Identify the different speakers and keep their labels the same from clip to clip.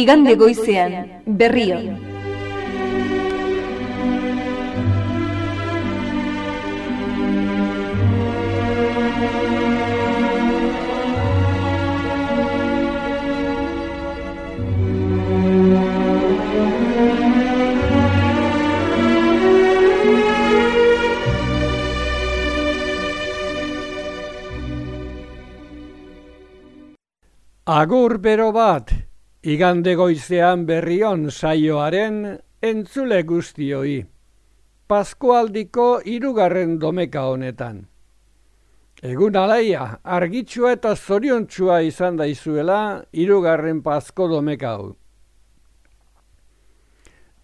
Speaker 1: igande goizean berrion.
Speaker 2: Agur bero bat, igande goizean berrion saioaren entzule guztioi. Paskualdiko irugarren domeka honetan. Egun alaia, argitsua eta zoriontsua izan daizuela irugarren pasko domeka hau.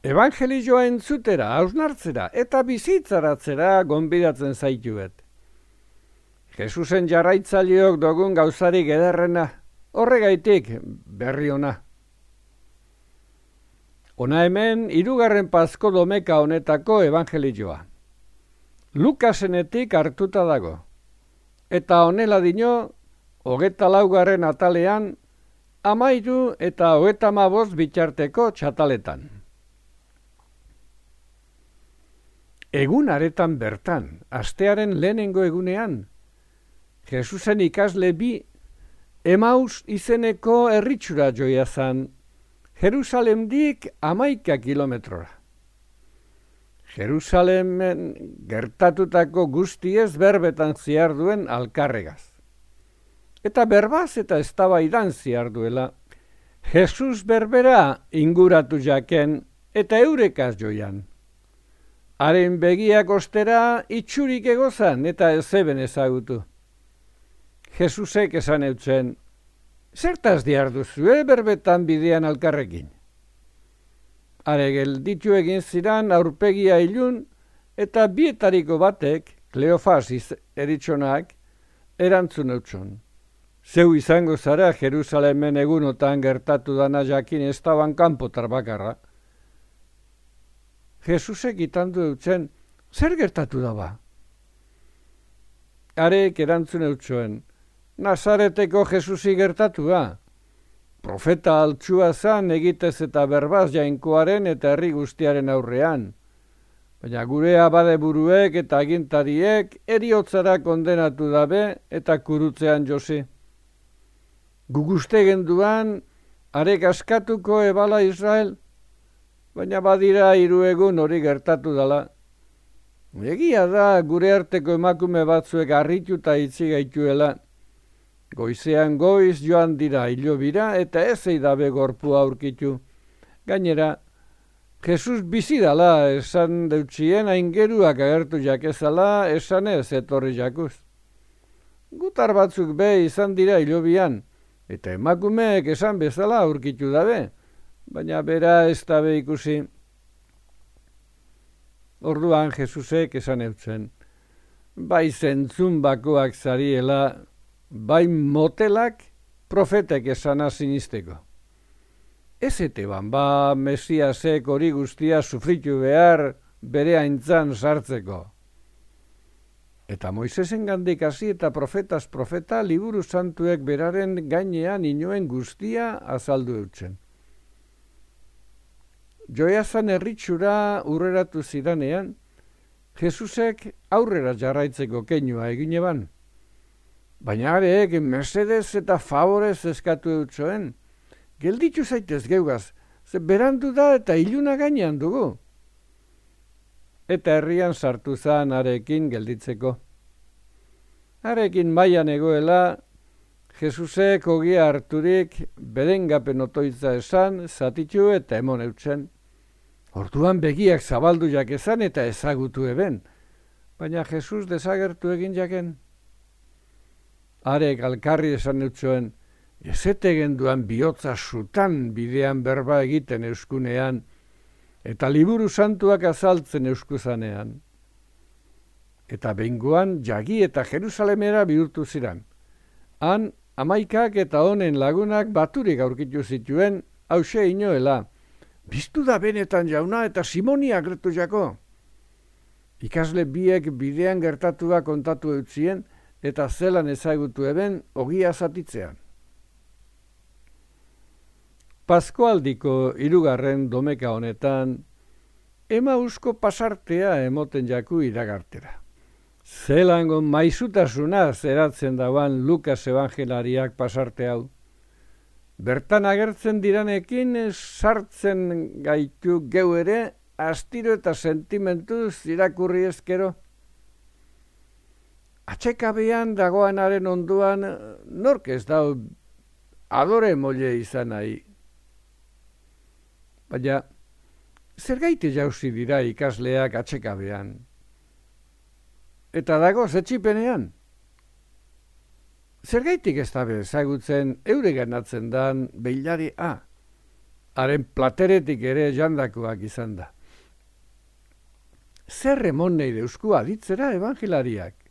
Speaker 2: Evangelioa entzutera, hausnartzera eta bizitzaratzera gonbidatzen zaituet. Jesusen jarraitzaileok dogun gauzarik ederrena, Horregaitik berri ona. Ona hemen irugarren pazko domeka honetako evangelioa. Lukasenetik hartuta dago. Eta honela dino, hogeta laugarren atalean, amairu eta hogeta maboz bitxarteko txataletan. Egun aretan bertan, astearen lehenengo egunean, Jesusen ikasle bi Emaus izeneko erritxura joia zan, Jerusalemdik amaika kilometrora. Jerusalemen gertatutako guztiez berbetan ziar duen alkarregaz. Eta berbaz eta eztabaidan ziar duela, Jesus berbera inguratu jaken eta eurekaz joian. Haren begiak ostera itxurik egozan eta ezeben ezagutu. Jesusek esan eutzen, zertaz diar duzu, eh, berbetan bidean alkarrekin. Are gelditu egin ziran aurpegia ilun, eta bietariko batek, Kleofasiz eritxonak, erantzun eutxon. Zeu izango zara Jerusalemen egunotan gertatu dana jakin ez taban kanpotar bakarra. Jesusek itandu eutzen, zer gertatu daba? Arek erantzun eutxoen, Nazareteko Jesusi gertatua. Profeta altxua zan egitez eta berbaz jainkoaren eta herri guztiaren aurrean. Baina gure abade buruek eta agintariek eriotzara kondenatu dabe eta kurutzean josi. Guguste genduan, arek askatuko ebala Israel, baina badira hiru egun hori gertatu dela. Egia da gure arteko emakume batzuek harrituta itzi gaituela. Goizean goiz joan dira hilobira eta ez eidabe gorpu aurkitu. Gainera, Jesus bizi dala esan deutxien aingeruak agertu jakezala esan ez etorri jakuz. Gutar batzuk be izan dira hilobian, eta emakumeek esan bezala aurkitu dabe, baina bera ez dabe ikusi. Orduan Jesusek esan eutzen, bai zentzun bakoak zariela bai motelak profetek esana sinisteko. Ez ete ban, ba mesiasek hori guztia sufritu behar bere haintzan sartzeko. Eta Moisesen gandik hasi eta profetaz profeta liburu santuek beraren gainean inoen guztia azaldu eutzen. Joiazan erritxura urreratu zidanean, Jesusek aurrera jarraitzeko keinua egine ban. Baina arek, mercedes eta favorez eskatu dutxoen. Gelditu zaitez geugaz, ze berandu da eta iluna gainean dugu. Eta herrian sartu zan arekin gelditzeko. Arekin maian egoela, Jesusek ogia harturik bedengapen otoitza esan, zatitu eta emon eutzen. Hortuan begiak zabaldu jakezan eta ezagutu eben, baina Jesus desagertu egin jaken are galkarri esan utzuen, ezete genduan bihotza sutan bidean berba egiten euskunean, eta liburu santuak azaltzen euskuzanean. Eta behingoan jagi eta Jerusalemera bihurtu ziran. Han, amaikak eta honen lagunak baturik aurkitu zituen, hause inoela. Biztu da benetan jauna eta simonia gretu jako. Ikasle biek bidean gertatua kontatu eutzien, eta zelan ezagutu eben ogia zatitzean. Paskualdiko irugarren domeka honetan, ema usko pasartea emoten jaku iragartera. Zelango maizutasuna zeratzen dauan Lukas Evangelariak pasarte hau. Bertan agertzen diranekin sartzen gaitu geu ere astiro eta sentimentu irakurri ezkero. Atxekabean dagoanaren onduan nork ez dau adore molle izan nahi. Baina, zer gaite jauzi dira ikasleak atxekabean? Eta dago zetxipenean? Zer gaitik ez dabe ezagutzen eure ganatzen dan behilari A? Haren plateretik ere jandakoak izan da. Zer remon nahi deuskua ditzera evangelariak?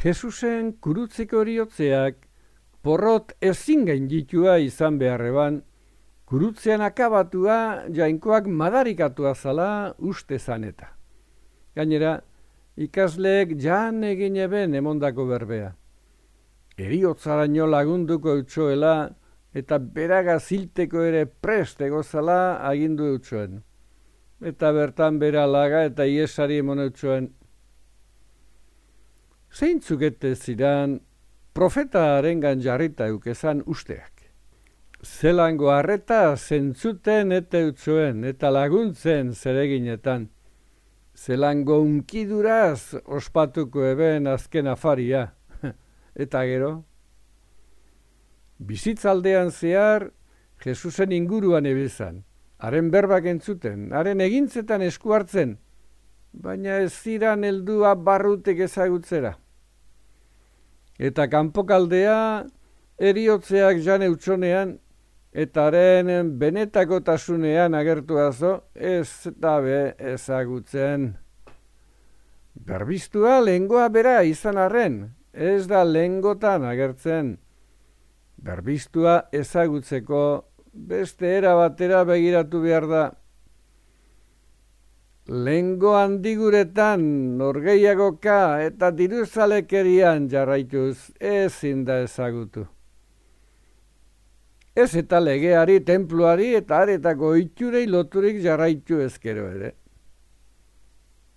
Speaker 2: Jesusen kurutzeko horiotzeak porrot ezin gain ditua izan beharreban, kurutzean akabatua jainkoak madarikatua zala uste zaneta. Gainera, ikasleek jan egin eben emondako berbea. Eriotzaraino lagunduko utxoela eta beraga zilteko ere prest egozala agindu utxoen. Eta bertan bera laga eta iesari emon utxoen. Zeintzuk ziran profetaaren jarrita eukezan usteak. Zelango harreta zentzuten eta utzuen eta laguntzen zereginetan. Zelango unkiduraz ospatuko eben azken afaria. eta gero? Bizitzaldean zehar, Jesusen inguruan ebizan. Haren berbak entzuten, haren egintzetan esku hartzen, baina ez ziran heldua barrutek ezagutzera eta kanpokaldea eriotzeak jane utxonean, eta haren benetako tasunean agertu azo, ez dabe ezagutzen. Berbiztua lengoa bera izan arren, ez da lengotan agertzen. Berbiztua ezagutzeko beste era batera begiratu behar da. Lengo handiguretan norgeiagoka eta diruzalekerian jarraituz ezin da ezagutu. Ez eta legeari, templuari eta aretako itxurei loturik jarraitu ezkero ere.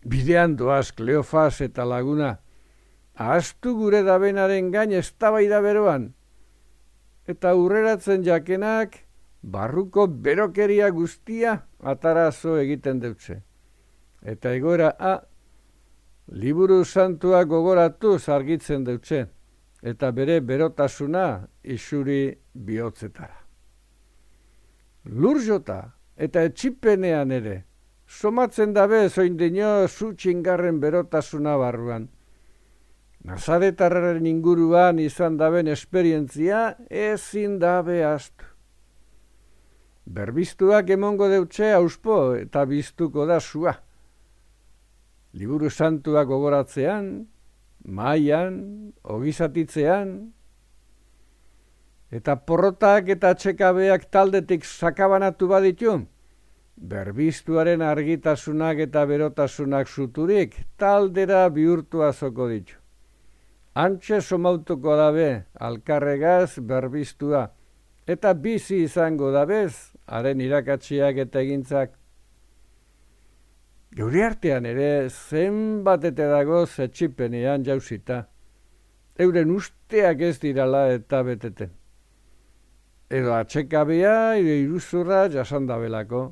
Speaker 2: Bidean doaz Kleofaz eta laguna, ahaztu gure dabenaren gain ez beroan, eta urreratzen jakenak barruko berokeria guztia atarazo egiten dutze eta egoera a liburu santua gogoratu zargitzen dutxe eta bere berotasuna isuri bihotzetara. Lur jota eta etxipenean ere, somatzen dabe zoin dino zutxingarren berotasuna barruan. Nazaretarraren inguruan izan daben esperientzia ezin dabe astu. Berbiztuak emongo deutxe auspo eta biztuko da zua liburu santua gogoratzean, maian, ogizatitzean, eta porrotak eta txekabeak taldetik sakabanatu baditu, berbiztuaren argitasunak eta berotasunak suturik taldera bihurtu azoko ditu. Antxe somautuko dabe, alkarregaz berbiztua, eta bizi izango dabez, haren irakatziak eta egintzak. Geure artean ere zenbat eta dago zetxipenean jauzita. Euren usteak ez dirala eta beteten. Edo atxekabea, edo iruzurra jasandabelako.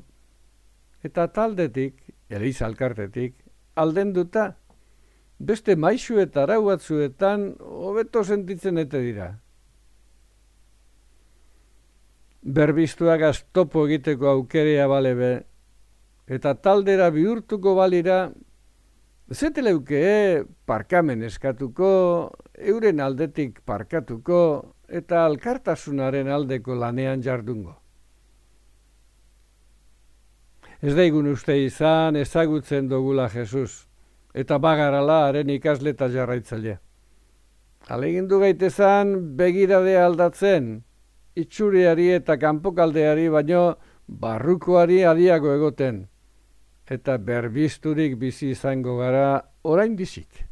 Speaker 2: Eta taldetik, eliz alkartetik, alden duta, beste maixu eta arau batzuetan hobeto sentitzen ete dira. Berbiztuak topo egiteko aukerea balebe, eta taldera bihurtuko balira, zeteleuke parkamen eskatuko, euren aldetik parkatuko, eta alkartasunaren aldeko lanean jardungo. Ez daigun uste izan ezagutzen dugula Jesus, eta bagarala haren ikasleta jarraitzaile. Alegin du gaitezan begirade aldatzen, itxuriari eta kanpokaldeari baino barrukoari adiago egoten eta berbizturik bizi izango gara orain bizik.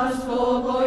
Speaker 1: Chrystus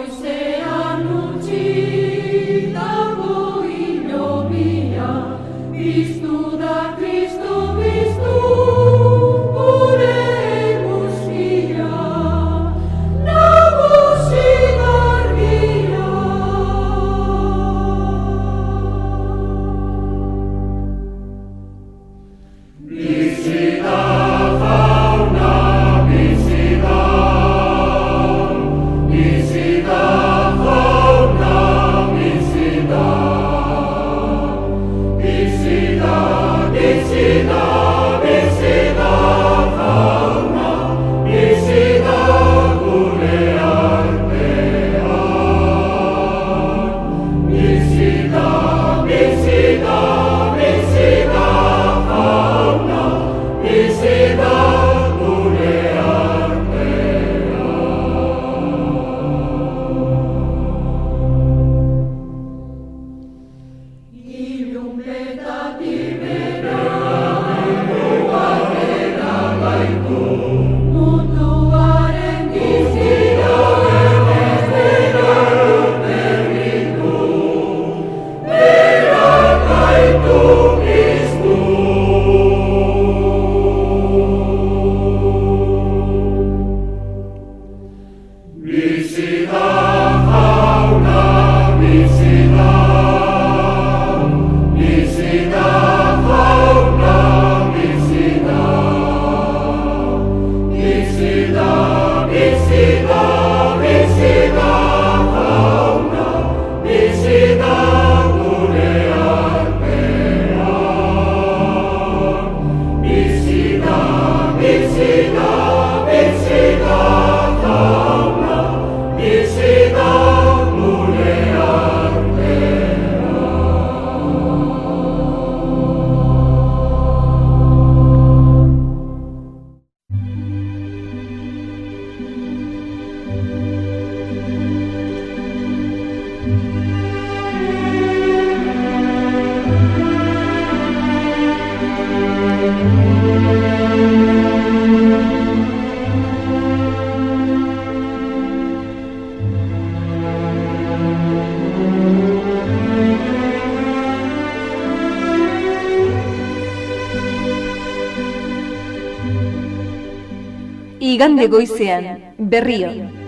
Speaker 1: igande goizean berrio